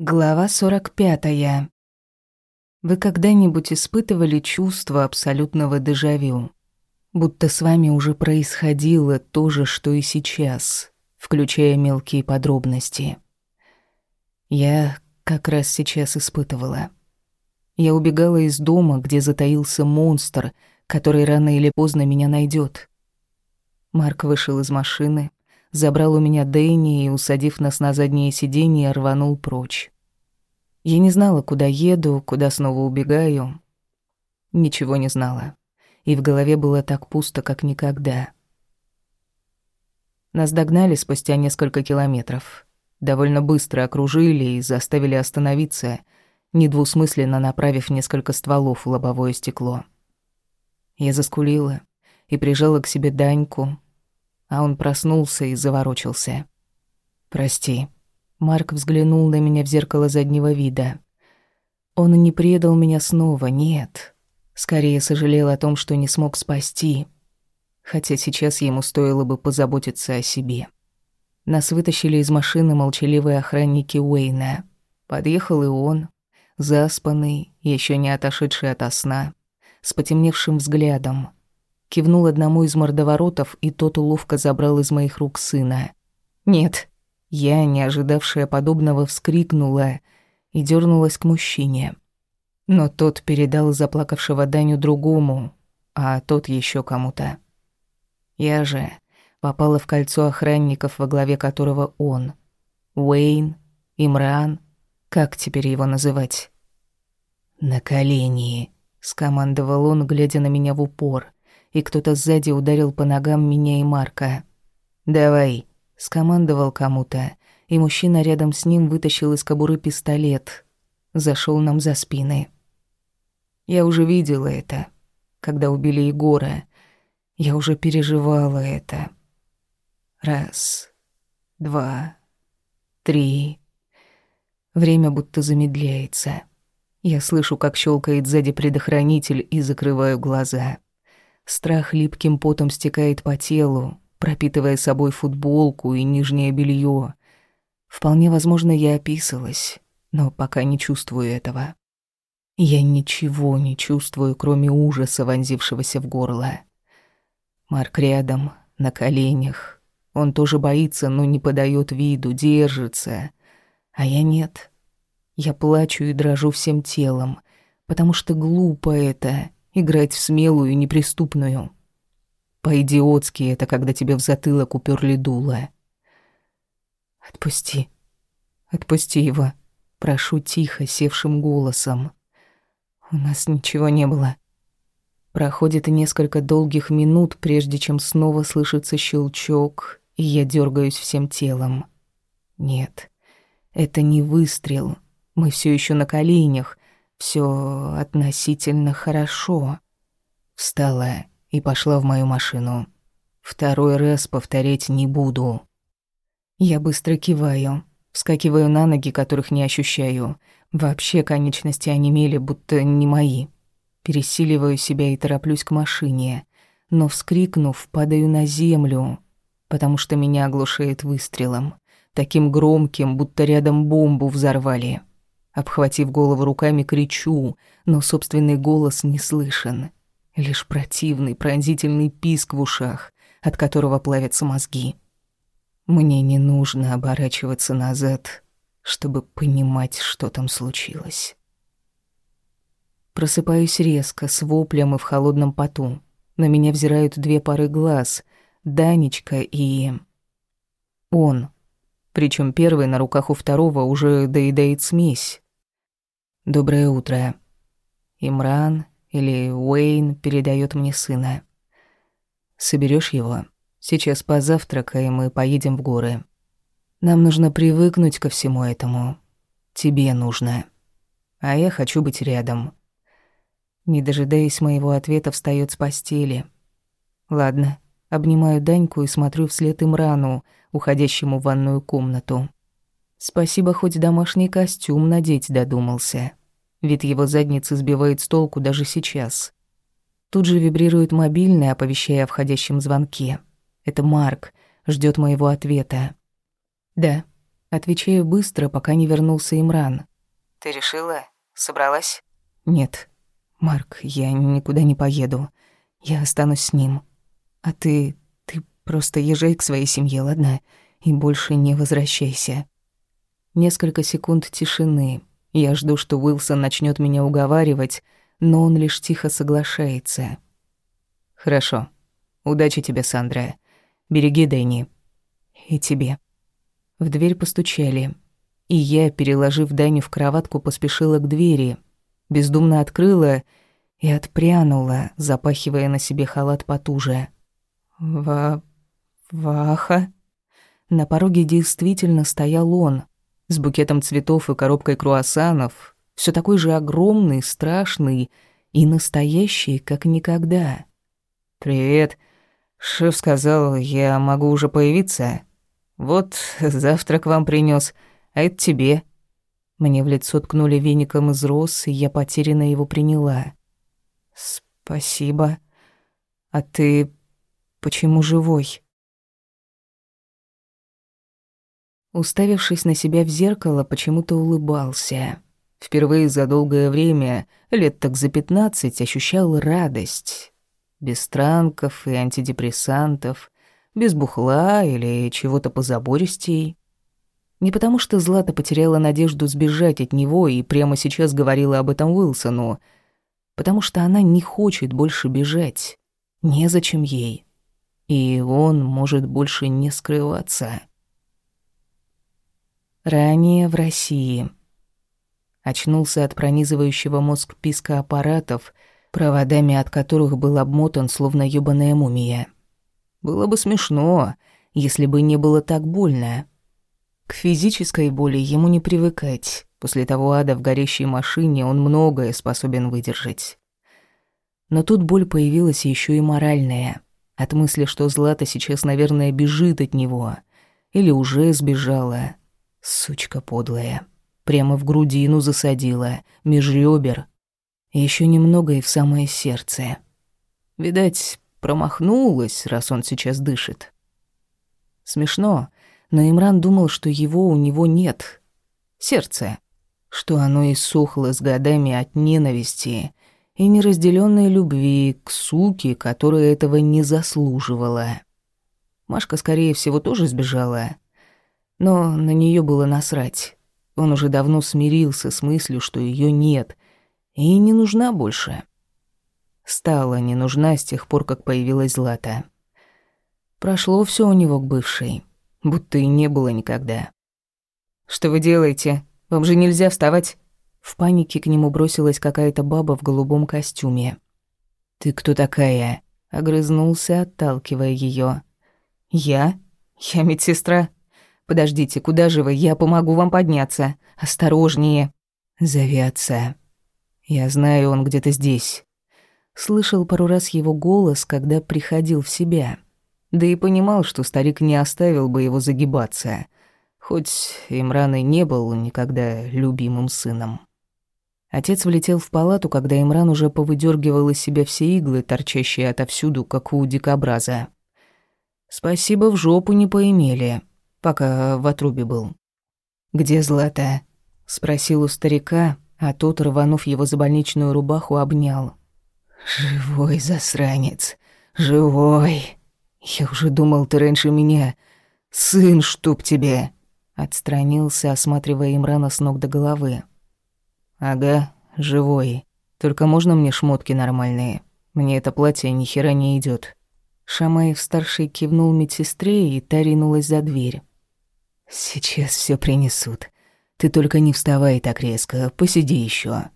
Глава 45. Вы когда-нибудь испытывали чувство абсолютного дежавю? Будто с вами уже происходило то же, что и сейчас, включая мелкие подробности. Я как раз сейчас испытывала. Я убегала из дома, где затаился монстр, который рано или поздно меня найдет. Марк вышел из машины, забрал у меня Дэнни и, усадив нас на заднее сиденье, рванул прочь. Я не знала, куда еду, куда снова убегаю. Ничего не знала. И в голове было так пусто, как никогда. Нас догнали спустя несколько километров. Довольно быстро окружили и заставили остановиться, недвусмысленно направив несколько стволов в лобовое стекло. Я заскулила и прижала к себе Даньку, а он проснулся и заворочился. «Прости». Марк взглянул на меня в зеркало заднего вида. Он не предал меня снова, нет. Скорее сожалел о том, что не смог спасти. Хотя сейчас ему стоило бы позаботиться о себе. Нас вытащили из машины молчаливые охранники Уэйна. Подъехал и он, заспанный, еще не отошедший ото сна, с потемневшим взглядом, Кивнул одному из мордоворотов, и тот уловко забрал из моих рук сына. «Нет». Я, не ожидавшая подобного, вскрикнула и дернулась к мужчине. Но тот передал заплакавшего Даню другому, а тот еще кому-то. Я же попала в кольцо охранников, во главе которого он. Уэйн, Имран, как теперь его называть? «На колени», — скомандовал он, глядя на меня в упор и кто-то сзади ударил по ногам меня и Марка. «Давай», — скомандовал кому-то, и мужчина рядом с ним вытащил из кобуры пистолет. Зашел нам за спины. Я уже видела это, когда убили Егора. Я уже переживала это. Раз, два, три. Время будто замедляется. Я слышу, как щелкает сзади предохранитель и закрываю глаза. Страх липким потом стекает по телу, пропитывая собой футболку и нижнее белье. Вполне возможно, я описалась, но пока не чувствую этого. Я ничего не чувствую, кроме ужаса, вонзившегося в горло. Марк рядом, на коленях. Он тоже боится, но не подает виду, держится. А я нет. Я плачу и дрожу всем телом, потому что глупо это играть в смелую, неприступную. По-идиотски это, когда тебе в затылок уперли дуло. «Отпусти. Отпусти его», — прошу тихо, севшим голосом. «У нас ничего не было». Проходит несколько долгих минут, прежде чем снова слышится щелчок, и я дергаюсь всем телом. Нет, это не выстрел. Мы все еще на коленях, все относительно хорошо. Встала и пошла в мою машину. Второй раз повторять не буду. Я быстро киваю, вскакиваю на ноги, которых не ощущаю. Вообще конечности онемели, будто не мои. Пересиливаю себя и тороплюсь к машине, но, вскрикнув, падаю на землю, потому что меня оглушает выстрелом, таким громким, будто рядом бомбу взорвали. Обхватив голову руками, кричу, но собственный голос не слышен. Лишь противный, пронзительный писк в ушах, от которого плавятся мозги. Мне не нужно оборачиваться назад, чтобы понимать, что там случилось. Просыпаюсь резко, с воплем и в холодном поту. На меня взирают две пары глаз — Данечка и... Он. Причем первый на руках у второго уже доедает смесь. «Доброе утро. Имран или Уэйн передает мне сына. Соберешь его? Сейчас позавтракаем и поедем в горы. Нам нужно привыкнуть ко всему этому. Тебе нужно. А я хочу быть рядом». Не дожидаясь моего ответа, встает с постели. Ладно, обнимаю Даньку и смотрю вслед Имрану, уходящему в ванную комнату. Спасибо, хоть домашний костюм надеть додумался. Вид его задницы сбивает с толку даже сейчас. Тут же вибрирует мобильный, оповещая о входящем звонке. Это Марк, ждет моего ответа. «Да», — Отвечаю быстро, пока не вернулся Имран. «Ты решила? Собралась?» «Нет. Марк, я никуда не поеду. Я останусь с ним. А ты... ты просто езжай к своей семье, ладно? И больше не возвращайся». Несколько секунд тишины. Я жду, что Уилсон начнет меня уговаривать, но он лишь тихо соглашается. «Хорошо. Удачи тебе, Сандра. Береги Дэнни. И тебе». В дверь постучали, и я, переложив Даню в кроватку, поспешила к двери, бездумно открыла и отпрянула, запахивая на себе халат потуже. «Ва... Ваха?» На пороге действительно стоял он, с букетом цветов и коробкой круассанов, все такой же огромный, страшный и настоящий, как никогда. «Привет. Шеф сказал, я могу уже появиться. Вот завтра к вам принес, а это тебе». Мне в лицо ткнули веником из роз, и я потерянно его приняла. «Спасибо. А ты почему живой?» Уставившись на себя в зеркало, почему-то улыбался. Впервые за долгое время, лет так за пятнадцать, ощущал радость. Без транков и антидепрессантов, без бухла или чего-то позабористей. Не потому что Злата потеряла надежду сбежать от него и прямо сейчас говорила об этом Уилсону, потому что она не хочет больше бежать. Незачем ей. И он может больше не скрываться. Ранее в России. Очнулся от пронизывающего мозг писка аппаратов, проводами от которых был обмотан словно ёбаная мумия. Было бы смешно, если бы не было так больно. К физической боли ему не привыкать. После того ада в горящей машине он многое способен выдержать. Но тут боль появилась еще и моральная. От мысли, что Злата сейчас, наверное, бежит от него. Или уже сбежала. Сучка подлая. Прямо в грудину засадила, меж ребер. Еще немного и в самое сердце. Видать, промахнулась, раз он сейчас дышит. Смешно, но Имран думал, что его у него нет. Сердце. Что оно иссохло с годами от ненависти и неразделенной любви к суке, которая этого не заслуживала. Машка, скорее всего, тоже сбежала. Но на нее было насрать. Он уже давно смирился с мыслью, что ее нет, и не нужна больше. Стала не нужна с тех пор, как появилась Злата. Прошло все у него к бывшей, будто и не было никогда. «Что вы делаете? Вам же нельзя вставать!» В панике к нему бросилась какая-то баба в голубом костюме. «Ты кто такая?» — огрызнулся, отталкивая ее. «Я? Я медсестра. Подождите, куда же вы? Я помогу вам подняться. Осторожнее. Зови отца. Я знаю, он где-то здесь. Слышал пару раз его голос, когда приходил в себя. Да и понимал, что старик не оставил бы его загибаться. Хоть Имран и не был никогда любимым сыном. Отец влетел в палату, когда Имран уже повыдергивал из себя все иглы, торчащие отовсюду, как у дикобраза. Спасибо, в жопу не поимели пока в отрубе был. «Где Злата?» — спросил у старика, а тот, рванув его за больничную рубаху, обнял. «Живой засранец, живой! Я уже думал, ты раньше меня. Сын, чтоб тебе!» Отстранился, осматривая Имрана с ног до головы. «Ага, живой. Только можно мне шмотки нормальные? Мне это платье ни хера не идет. Шамаев-старший кивнул медсестре, и та ринулась за дверь. Сейчас все принесут. Ты только не вставай так резко, посиди еще.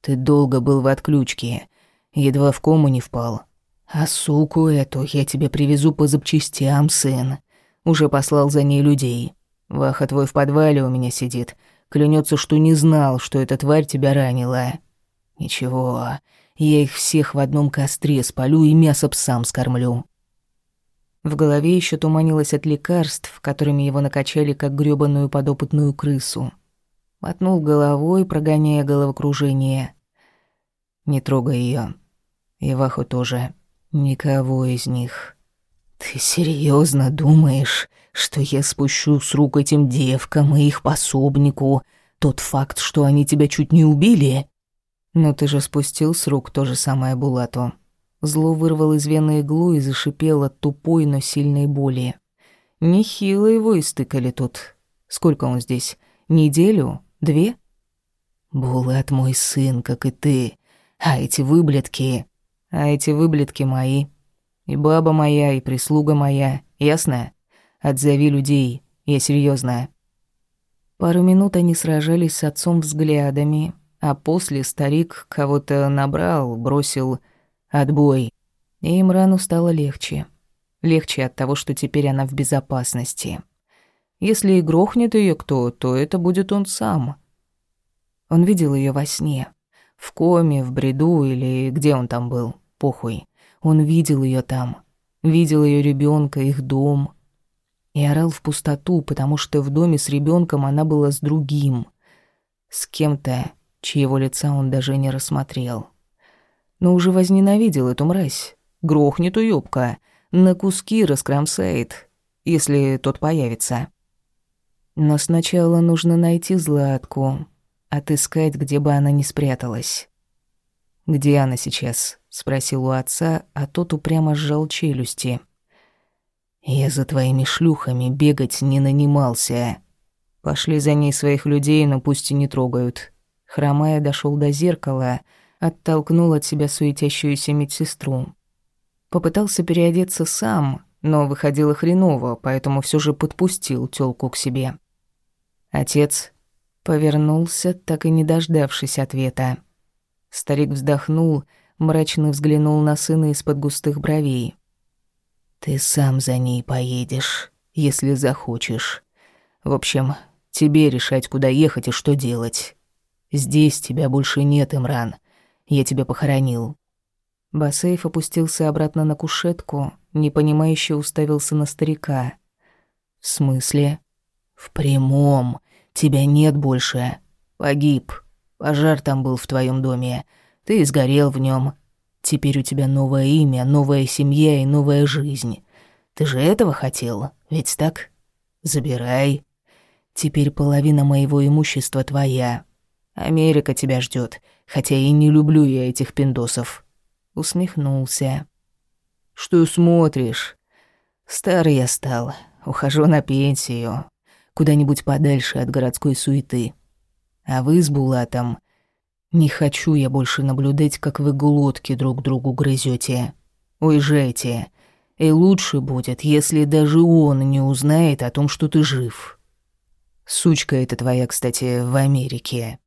Ты долго был в отключке, едва в кому не впал. А суку эту я тебе привезу по запчастям, сын. Уже послал за ней людей. Ваха твой в подвале у меня сидит. Клянется, что не знал, что эта тварь тебя ранила. Ничего, я их всех в одном костре спалю и мясо псам скормлю. В голове еще туманилось от лекарств, которыми его накачали как грёбаную подопытную крысу. Мотнул головой, прогоняя головокружение. «Не трогай ее. И Ваху тоже. Никого из них. Ты серьезно думаешь, что я спущу с рук этим девкам и их пособнику тот факт, что они тебя чуть не убили? Но ты же спустил с рук то же самое Булату. Зло вырвал из вены иглу и зашипел от тупой, но сильной боли. Нехило его истыкали тут. Сколько он здесь? Неделю? Две? Булат мой сын, как и ты. А эти выблядки... А эти выблядки мои. И баба моя, и прислуга моя. Ясно? Отзови людей. Я серьезно. Пару минут они сражались с отцом взглядами, а после старик кого-то набрал, бросил «отбой». И Имрану стало легче. Легче от того, что теперь она в безопасности. Если и грохнет ее кто, то это будет он сам. Он видел ее во сне. В коме, в бреду или где он там был, похуй. Он видел ее там. Видел ее ребенка, их дом. И орал в пустоту, потому что в доме с ребенком она была с другим. С кем-то, чьего лица он даже не рассмотрел. Но уже возненавидел эту мразь. Грохнет уёбка. На куски раскромсает, если тот появится. Но сначала нужно найти Златку, отыскать, где бы она ни спряталась. «Где она сейчас?» — спросил у отца, а тот упрямо сжал челюсти. «Я за твоими шлюхами бегать не нанимался. Пошли за ней своих людей, но пусть и не трогают». Хромая дошел до зеркала, оттолкнул от себя суетящуюся медсестру. Попытался переодеться сам, но выходило хреново, поэтому все же подпустил тёлку к себе. Отец повернулся, так и не дождавшись ответа. Старик вздохнул, мрачно взглянул на сына из-под густых бровей. «Ты сам за ней поедешь, если захочешь. В общем, тебе решать, куда ехать и что делать. Здесь тебя больше нет, Имран. Я тебя похоронил». Басейф опустился обратно на кушетку, непонимающе уставился на старика. «В смысле?» «В прямом. Тебя нет больше. Погиб. Пожар там был в твоем доме. Ты сгорел в нем. Теперь у тебя новое имя, новая семья и новая жизнь. Ты же этого хотел, ведь так? Забирай. Теперь половина моего имущества твоя. Америка тебя ждет, хотя и не люблю я этих пиндосов. Усмехнулся. Что смотришь? Старый я стал, ухожу на пенсию, куда-нибудь подальше от городской суеты. А вы с Булатом... Не хочу я больше наблюдать, как вы глотки друг другу грызете. Уезжайте. И лучше будет, если даже он не узнает о том, что ты жив. Сучка эта твоя, кстати, в Америке.